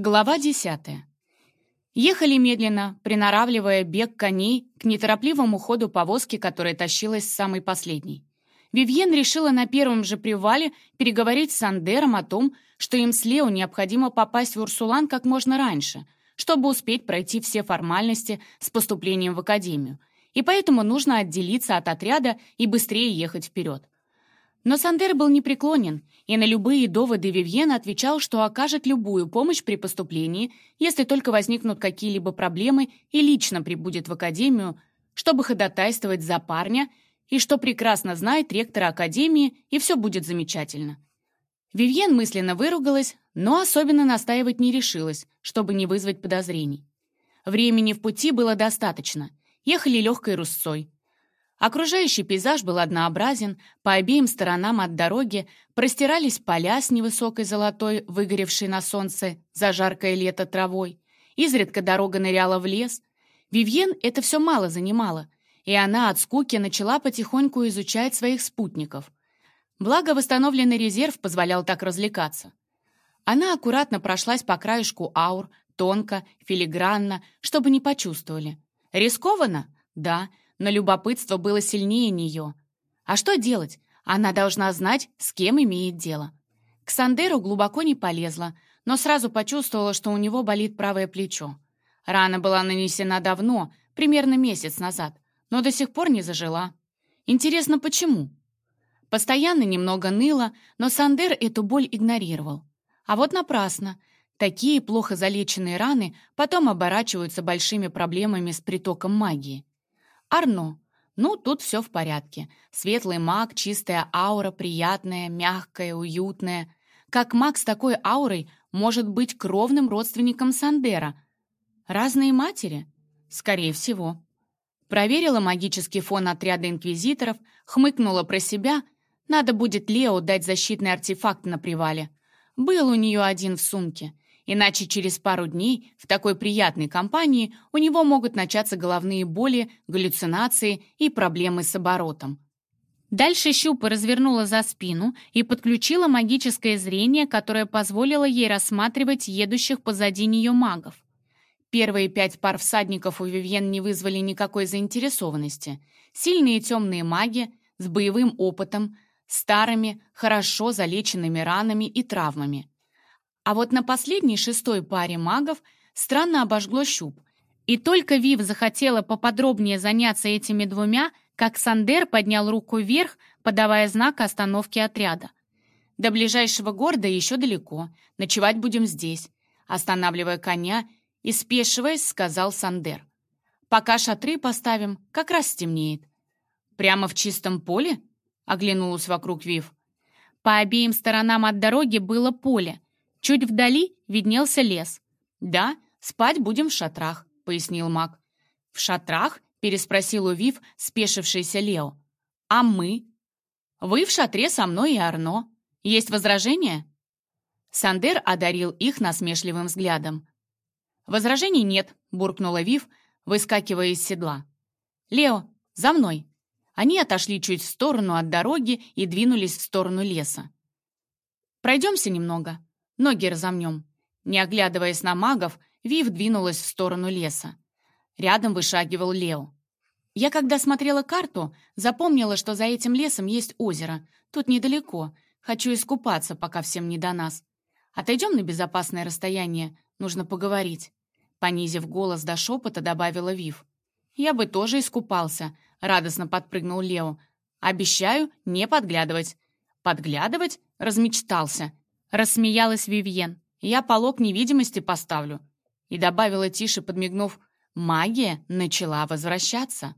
Глава десятая. Ехали медленно, приноравливая бег коней к неторопливому ходу повозки, которая тащилась с самой последней. Вивьен решила на первом же привале переговорить с Сандером о том, что им с Лео необходимо попасть в Урсулан как можно раньше, чтобы успеть пройти все формальности с поступлением в академию, и поэтому нужно отделиться от отряда и быстрее ехать вперед. Но Сандер был непреклонен и на любые доводы Вивьена отвечал, что окажет любую помощь при поступлении, если только возникнут какие-либо проблемы и лично прибудет в академию, чтобы ходатайствовать за парня, и что прекрасно знает ректора академии, и все будет замечательно. Вивьен мысленно выругалась, но особенно настаивать не решилась, чтобы не вызвать подозрений. Времени в пути было достаточно. Ехали легкой русцой. Окружающий пейзаж был однообразен, по обеим сторонам от дороги простирались поля с невысокой золотой, выгоревшей на солнце за жаркое лето травой. Изредка дорога ныряла в лес. Вивьен это все мало занимало, и она от скуки начала потихоньку изучать своих спутников. Благо, восстановленный резерв позволял так развлекаться. Она аккуратно прошлась по краешку аур, тонко, филигранно, чтобы не почувствовали. Рискованно? Да, но любопытство было сильнее нее. А что делать? Она должна знать, с кем имеет дело. К Сандеру глубоко не полезла, но сразу почувствовала, что у него болит правое плечо. Рана была нанесена давно, примерно месяц назад, но до сих пор не зажила. Интересно, почему? Постоянно немного ныло, но Сандер эту боль игнорировал. А вот напрасно. Такие плохо залеченные раны потом оборачиваются большими проблемами с притоком магии. Арно. Ну, тут все в порядке. Светлый маг, чистая аура, приятная, мягкая, уютная. Как маг с такой аурой может быть кровным родственником Сандера? Разные матери? Скорее всего. Проверила магический фон отряда инквизиторов, хмыкнула про себя. Надо будет Лео дать защитный артефакт на привале. Был у нее один в сумке — Иначе через пару дней в такой приятной компании у него могут начаться головные боли, галлюцинации и проблемы с оборотом. Дальше щупа развернула за спину и подключила магическое зрение, которое позволило ей рассматривать едущих позади нее магов. Первые пять пар всадников у Вивьен не вызвали никакой заинтересованности. Сильные темные маги с боевым опытом, старыми, хорошо залеченными ранами и травмами. А вот на последней шестой паре магов странно обожгло щуп. И только Вив захотела поподробнее заняться этими двумя, как Сандер поднял руку вверх, подавая знак остановки отряда. «До ближайшего города еще далеко. Ночевать будем здесь», останавливая коня и спешиваясь, сказал Сандер. «Пока шатры поставим, как раз стемнеет». «Прямо в чистом поле?» — оглянулась вокруг Вив. По обеим сторонам от дороги было поле — Чуть вдали виднелся лес. «Да, спать будем в шатрах», — пояснил маг. «В шатрах?» — переспросил увив спешившийся Лео. «А мы?» «Вы в шатре со мной и Арно. Есть возражения?» Сандер одарил их насмешливым взглядом. «Возражений нет», — буркнула Вив, выскакивая из седла. «Лео, за мной!» Они отошли чуть в сторону от дороги и двинулись в сторону леса. «Пройдемся немного», Ноги разомнем». Не оглядываясь на магов, Вив двинулась в сторону леса. Рядом вышагивал Лео. Я, когда смотрела карту, запомнила, что за этим лесом есть озеро. Тут недалеко. Хочу искупаться, пока всем не до нас. Отойдем на безопасное расстояние. Нужно поговорить. Понизив голос до шепота, добавила Вив. «Я бы тоже искупался», — радостно подпрыгнул Лео. «Обещаю не подглядывать». «Подглядывать?» — размечтался. Рассмеялась Вивьен. «Я полог невидимости поставлю». И добавила тише, подмигнув, «Магия начала возвращаться».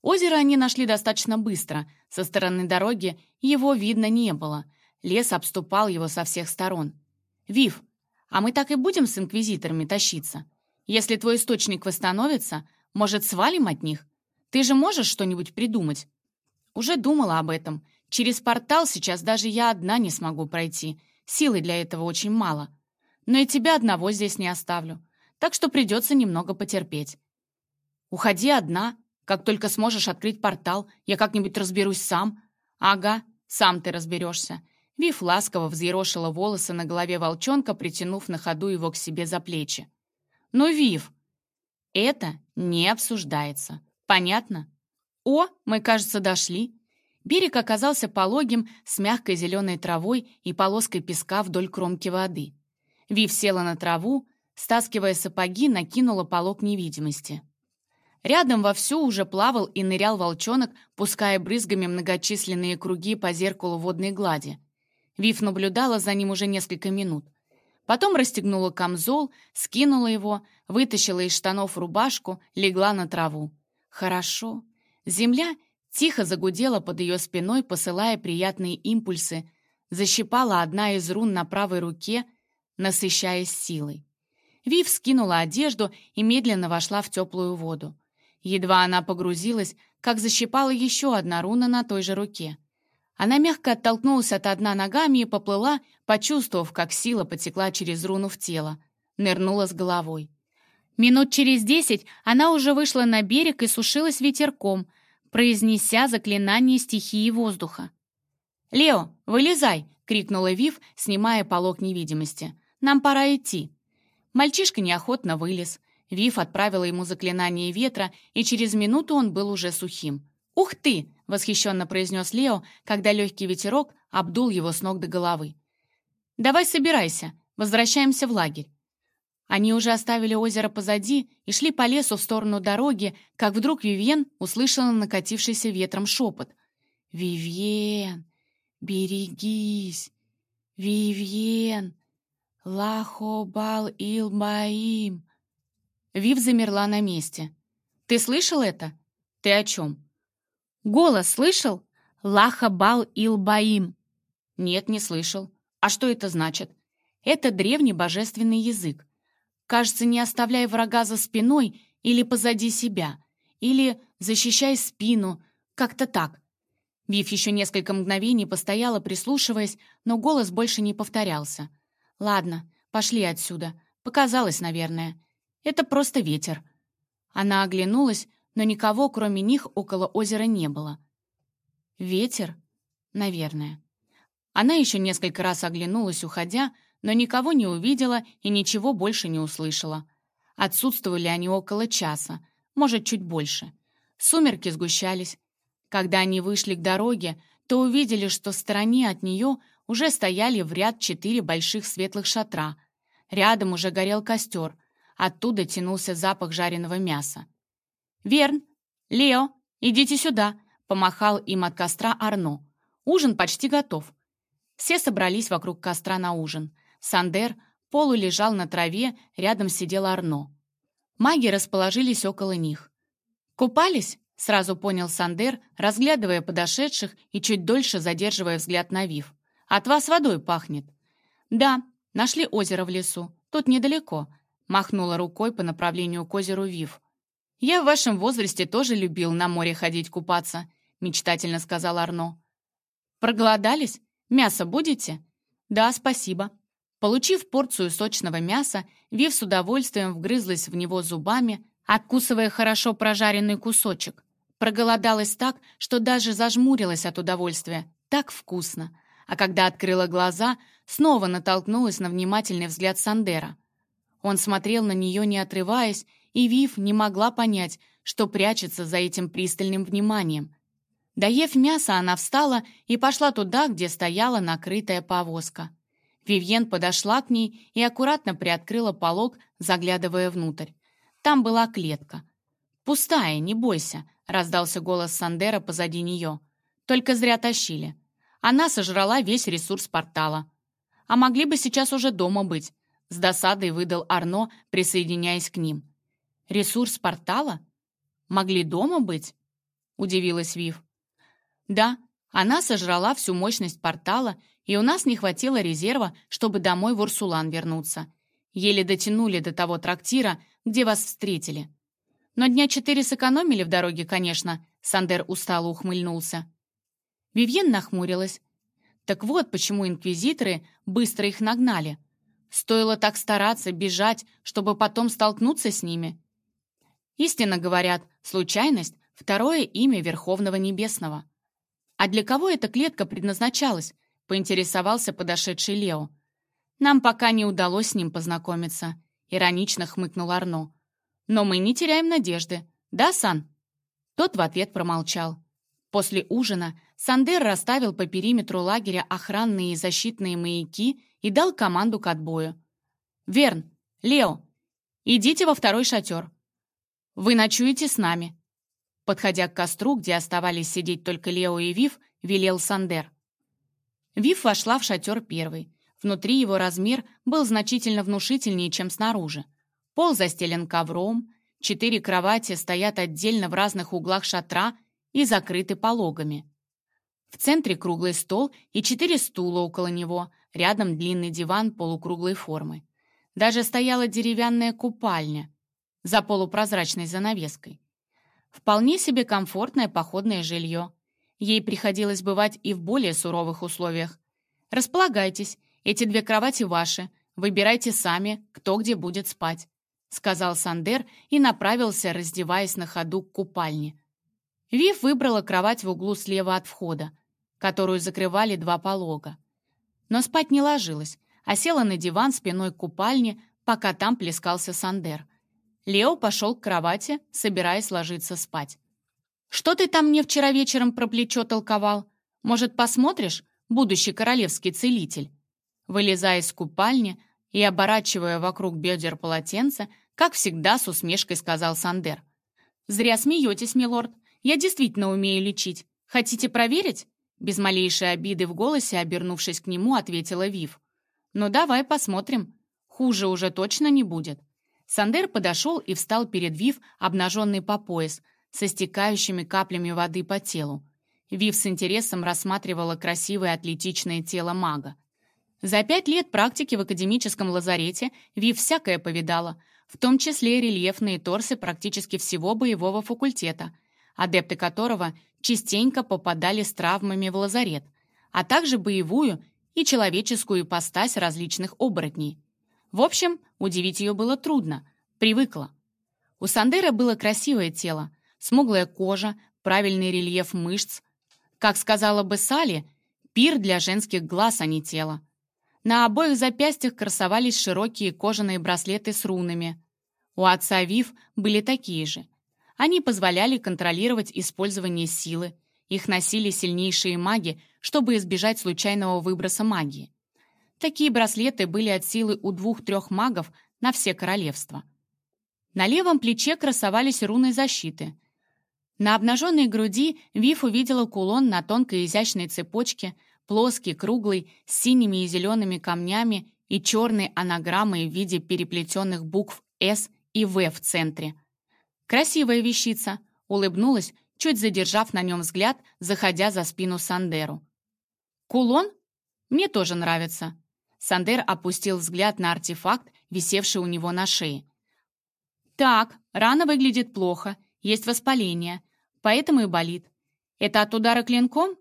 Озеро они нашли достаточно быстро. Со стороны дороги его видно не было. Лес обступал его со всех сторон. «Вив, а мы так и будем с инквизиторами тащиться? Если твой источник восстановится, может, свалим от них? Ты же можешь что-нибудь придумать?» Уже думала об этом. Через портал сейчас даже я одна не смогу пройти. Силы для этого очень мало. Но и тебя одного здесь не оставлю. Так что придется немного потерпеть. Уходи одна. Как только сможешь открыть портал, я как-нибудь разберусь сам. Ага, сам ты разберешься. Вив ласково взъерошила волосы на голове волчонка, притянув на ходу его к себе за плечи. «Ну, Вив, это не обсуждается. Понятно? О, мы, кажется, дошли». Берег оказался пологим, с мягкой зеленой травой и полоской песка вдоль кромки воды. Вив села на траву, стаскивая сапоги, накинула полог невидимости. Рядом вовсю уже плавал и нырял волчонок, пуская брызгами многочисленные круги по зеркалу водной глади. Вив наблюдала за ним уже несколько минут. Потом расстегнула камзол, скинула его, вытащила из штанов рубашку, легла на траву. Хорошо. Земля тихо загудела под ее спиной, посылая приятные импульсы. Защипала одна из рун на правой руке, насыщаясь силой. Вив скинула одежду и медленно вошла в теплую воду. Едва она погрузилась, как защипала еще одна руна на той же руке. Она мягко оттолкнулась от одна ногами и поплыла, почувствовав, как сила потекла через руну в тело. Нырнула с головой. Минут через десять она уже вышла на берег и сушилась ветерком, произнеся заклинание стихии воздуха. «Лео, вылезай!» — крикнула Вив, снимая полог невидимости. «Нам пора идти». Мальчишка неохотно вылез. Вив отправила ему заклинание ветра, и через минуту он был уже сухим. «Ух ты!» — восхищенно произнес Лео, когда легкий ветерок обдул его с ног до головы. «Давай собирайся, возвращаемся в лагерь». Они уже оставили озеро позади и шли по лесу в сторону дороги, как вдруг Вивьен услышала накатившийся ветром шепот. «Вивьен, берегись! Вивьен! Лахобал Илбаим!» Вив замерла на месте. «Ты слышал это? Ты о чем?» «Голос слышал? Лахабал Илбаим!» «Нет, не слышал. А что это значит?» «Это древний божественный язык. Кажется, не оставляй врага за спиной или позади себя, или защищай спину, как-то так». Вив еще несколько мгновений постояла, прислушиваясь, но голос больше не повторялся. «Ладно, пошли отсюда. Показалось, наверное. Это просто ветер». Она оглянулась, но никого, кроме них, около озера не было. «Ветер? Наверное». Она еще несколько раз оглянулась, уходя, но никого не увидела и ничего больше не услышала. Отсутствовали они около часа, может, чуть больше. Сумерки сгущались. Когда они вышли к дороге, то увидели, что в стороне от нее уже стояли в ряд четыре больших светлых шатра. Рядом уже горел костер, Оттуда тянулся запах жареного мяса. «Верн! Лео! Идите сюда!» — помахал им от костра Арно. «Ужин почти готов». Все собрались вокруг костра на ужин. Сандер полу лежал на траве, рядом сидел Арно. Маги расположились около них. «Купались?» — сразу понял Сандер, разглядывая подошедших и чуть дольше задерживая взгляд на Вив. «От вас водой пахнет». «Да, нашли озеро в лесу. Тут недалеко махнула рукой по направлению к озеру Вив. «Я в вашем возрасте тоже любил на море ходить купаться», мечтательно сказал Арно. «Проголодались? Мясо будете?» «Да, спасибо». Получив порцию сочного мяса, Вив с удовольствием вгрызлась в него зубами, откусывая хорошо прожаренный кусочек. Проголодалась так, что даже зажмурилась от удовольствия. Так вкусно. А когда открыла глаза, снова натолкнулась на внимательный взгляд Сандера. Он смотрел на нее, не отрываясь, и Вив не могла понять, что прячется за этим пристальным вниманием. Доев мясо, она встала и пошла туда, где стояла накрытая повозка. Вивьен подошла к ней и аккуратно приоткрыла полог, заглядывая внутрь. Там была клетка. «Пустая, не бойся», — раздался голос Сандера позади нее. «Только зря тащили. Она сожрала весь ресурс портала. А могли бы сейчас уже дома быть. С досадой выдал Арно, присоединяясь к ним. «Ресурс портала? Могли дома быть?» — удивилась Вив. «Да, она сожрала всю мощность портала, и у нас не хватило резерва, чтобы домой в Урсулан вернуться. Еле дотянули до того трактира, где вас встретили. Но дня четыре сэкономили в дороге, конечно», — Сандер устало ухмыльнулся. Вивьен нахмурилась. Так вот, почему инквизиторы быстро их нагнали — Стоило так стараться, бежать, чтобы потом столкнуться с ними. Истинно говорят, случайность — второе имя Верховного Небесного. А для кого эта клетка предназначалась? Поинтересовался подошедший Лео. «Нам пока не удалось с ним познакомиться», — иронично хмыкнул Арно. «Но мы не теряем надежды. Да, Сан?» Тот в ответ промолчал. После ужина Сандер расставил по периметру лагеря охранные и защитные маяки и дал команду к отбою. «Верн, Лео, идите во второй шатер. Вы ночуете с нами». Подходя к костру, где оставались сидеть только Лео и Вив, велел Сандер. Вив вошла в шатер первой. Внутри его размер был значительно внушительнее, чем снаружи. Пол застелен ковром, четыре кровати стоят отдельно в разных углах шатра и закрыты пологами. В центре круглый стол и четыре стула около него, рядом длинный диван полукруглой формы. Даже стояла деревянная купальня за полупрозрачной занавеской. Вполне себе комфортное походное жилье. Ей приходилось бывать и в более суровых условиях. «Располагайтесь, эти две кровати ваши, выбирайте сами, кто где будет спать», сказал Сандер и направился, раздеваясь на ходу к купальне. Вив выбрала кровать в углу слева от входа, которую закрывали два полога. Но спать не ложилась, а села на диван спиной к купальне, пока там плескался Сандер. Лео пошел к кровати, собираясь ложиться спать. «Что ты там мне вчера вечером про плечо толковал? Может, посмотришь, будущий королевский целитель?» Вылезая из купальни и оборачивая вокруг бедер полотенца, как всегда с усмешкой сказал Сандер. «Зря смеетесь, милорд. Я действительно умею лечить. Хотите проверить?» Без малейшей обиды в голосе, обернувшись к нему, ответила Вив. «Ну давай посмотрим. Хуже уже точно не будет». Сандер подошел и встал перед Вив, обнаженный по пояс, со стекающими каплями воды по телу. Вив с интересом рассматривала красивое атлетичное тело мага. За пять лет практики в академическом лазарете Вив всякое повидала, в том числе рельефные торсы практически всего боевого факультета, адепты которого частенько попадали с травмами в лазарет, а также боевую и человеческую ипостась различных оборотней. В общем, удивить ее было трудно, привыкла. У Сандера было красивое тело, смуглая кожа, правильный рельеф мышц. Как сказала бы Сали, пир для женских глаз, а не тела. На обоих запястьях красовались широкие кожаные браслеты с рунами. У отца Вив были такие же. Они позволяли контролировать использование силы. Их носили сильнейшие маги, чтобы избежать случайного выброса магии. Такие браслеты были от силы у двух-трех магов на все королевства. На левом плече красовались руны защиты. На обнаженной груди Вив увидела кулон на тонкой изящной цепочке — плоский, круглый, с синими и зелеными камнями и черной анаграммой в виде переплетенных букв «С» и «В» в центре. «Красивая вещица», — улыбнулась, чуть задержав на нем взгляд, заходя за спину Сандеру. «Кулон? Мне тоже нравится». Сандер опустил взгляд на артефакт, висевший у него на шее. «Так, рана выглядит плохо, есть воспаление, поэтому и болит. Это от удара клинком?»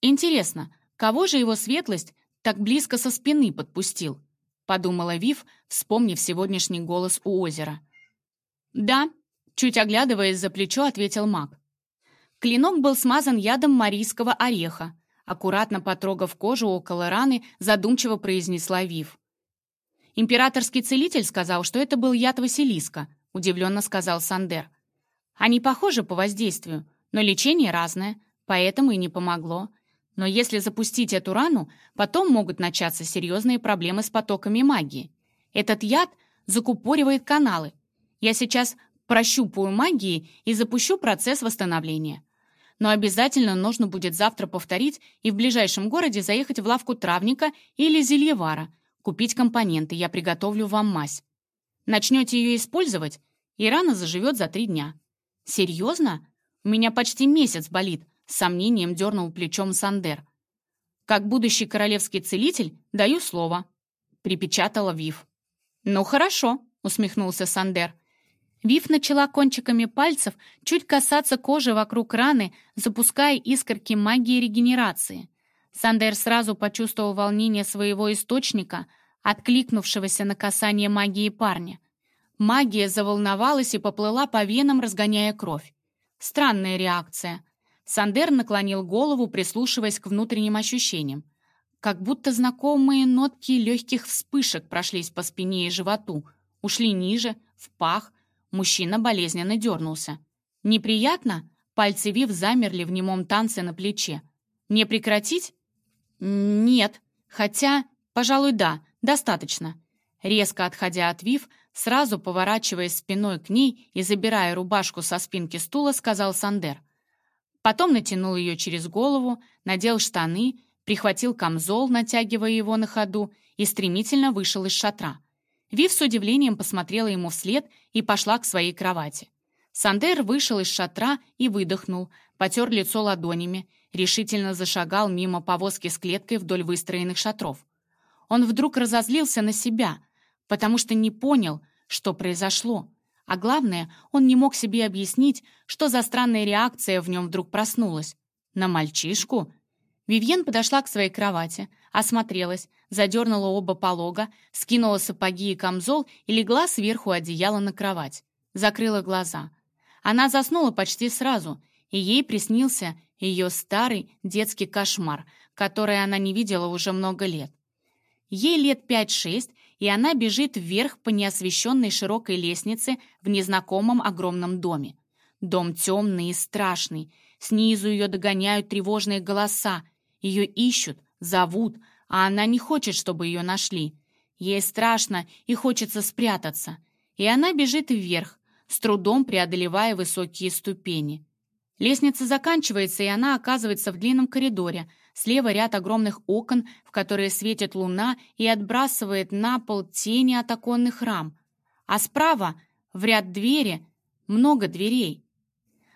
«Интересно, кого же его светлость так близко со спины подпустил?» — подумала Вив, вспомнив сегодняшний голос у озера. «Да», — чуть оглядываясь за плечо, ответил маг. Клинок был смазан ядом марийского ореха. Аккуратно потрогав кожу около раны, задумчиво произнесла Вив. «Императорский целитель сказал, что это был яд Василиска», — удивленно сказал Сандер. «Они похожи по воздействию, но лечение разное, поэтому и не помогло. Но если запустить эту рану, потом могут начаться серьезные проблемы с потоками магии. Этот яд закупоривает каналы. Я сейчас прощупаю магии и запущу процесс восстановления. Но обязательно нужно будет завтра повторить и в ближайшем городе заехать в лавку травника или зельевара, купить компоненты, я приготовлю вам мазь. Начнете ее использовать, и рана заживет за три дня. Серьезно? У меня почти месяц болит, с сомнением дернул плечом Сандер. «Как будущий королевский целитель, даю слово», — припечатала Вив. «Ну хорошо», — усмехнулся Сандер. Вив начала кончиками пальцев чуть касаться кожи вокруг раны, запуская искорки магии регенерации. Сандер сразу почувствовал волнение своего источника, откликнувшегося на касание магии парня. Магия заволновалась и поплыла по венам, разгоняя кровь. Странная реакция. Сандер наклонил голову, прислушиваясь к внутренним ощущениям. как будто знакомые нотки легких вспышек прошлись по спине и животу, ушли ниже, в пах. Мужчина болезненно дернулся. «Неприятно?» Пальцы Вив замерли в немом танце на плече. «Не прекратить?» «Нет. Хотя, пожалуй, да, достаточно». Резко отходя от Вив, сразу поворачиваясь спиной к ней и забирая рубашку со спинки стула, сказал Сандер. Потом натянул ее через голову, надел штаны, прихватил камзол, натягивая его на ходу, и стремительно вышел из шатра. Вив с удивлением посмотрела ему вслед и пошла к своей кровати. Сандер вышел из шатра и выдохнул, потер лицо ладонями, решительно зашагал мимо повозки с клеткой вдоль выстроенных шатров. Он вдруг разозлился на себя, потому что не понял, что произошло. А главное, он не мог себе объяснить, что за странная реакция в нем вдруг проснулась. На мальчишку? Вивьен подошла к своей кровати, осмотрелась, задернула оба полога, скинула сапоги и камзол и легла сверху одеяла на кровать. Закрыла глаза. Она заснула почти сразу, и ей приснился ее старый детский кошмар, который она не видела уже много лет. Ей лет пять-шесть, и она бежит вверх по неосвещенной широкой лестнице в незнакомом огромном доме. Дом темный и страшный. Снизу ее догоняют тревожные голоса. Ее ищут, зовут, а она не хочет, чтобы ее нашли. Ей страшно и хочется спрятаться. И она бежит вверх, с трудом преодолевая высокие ступени. Лестница заканчивается, и она оказывается в длинном коридоре. Слева ряд огромных окон, в которые светит луна и отбрасывает на пол тени от оконных рам. А справа, в ряд двери, много дверей.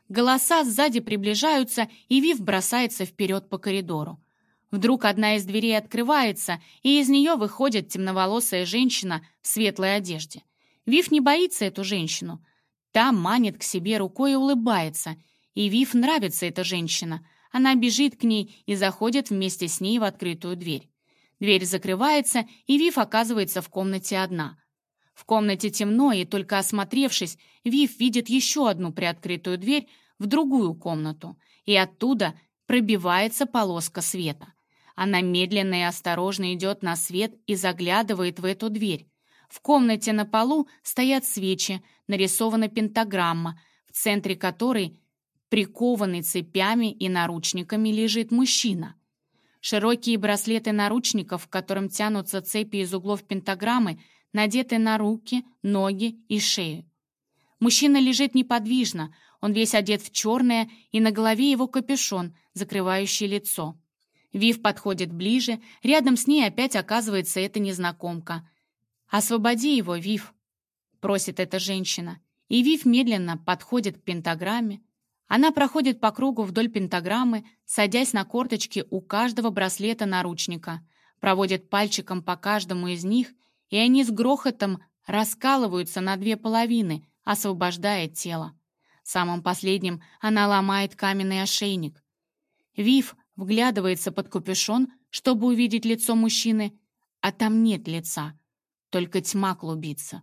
Голоса сзади приближаются, и Вив бросается вперед по коридору. Вдруг одна из дверей открывается, и из нее выходит темноволосая женщина в светлой одежде. Вив не боится эту женщину. Та манит к себе рукой и улыбается. И Вив нравится эта женщина. Она бежит к ней и заходит вместе с ней в открытую дверь. Дверь закрывается, и Вив оказывается в комнате одна. В комнате темно, и только осмотревшись, Вив видит еще одну приоткрытую дверь в другую комнату, и оттуда пробивается полоска света. Она медленно и осторожно идет на свет и заглядывает в эту дверь. В комнате на полу стоят свечи, нарисована пентаграмма, в центре которой, прикованный цепями и наручниками, лежит мужчина. Широкие браслеты наручников, к которым тянутся цепи из углов пентаграммы, надеты на руки, ноги и шею. Мужчина лежит неподвижно, он весь одет в черное, и на голове его капюшон, закрывающий лицо. Вив подходит ближе, рядом с ней опять оказывается эта незнакомка. «Освободи его, Вив!» — просит эта женщина. И Вив медленно подходит к пентаграмме. Она проходит по кругу вдоль пентаграммы, садясь на корточки у каждого браслета наручника, проводит пальчиком по каждому из них, и они с грохотом раскалываются на две половины, освобождая тело. Самым последним она ломает каменный ошейник. Вив вглядывается под капюшон, чтобы увидеть лицо мужчины, а там нет лица только тьма клубится.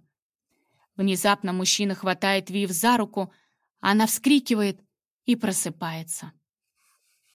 Внезапно мужчина хватает Вив за руку, она вскрикивает и просыпается.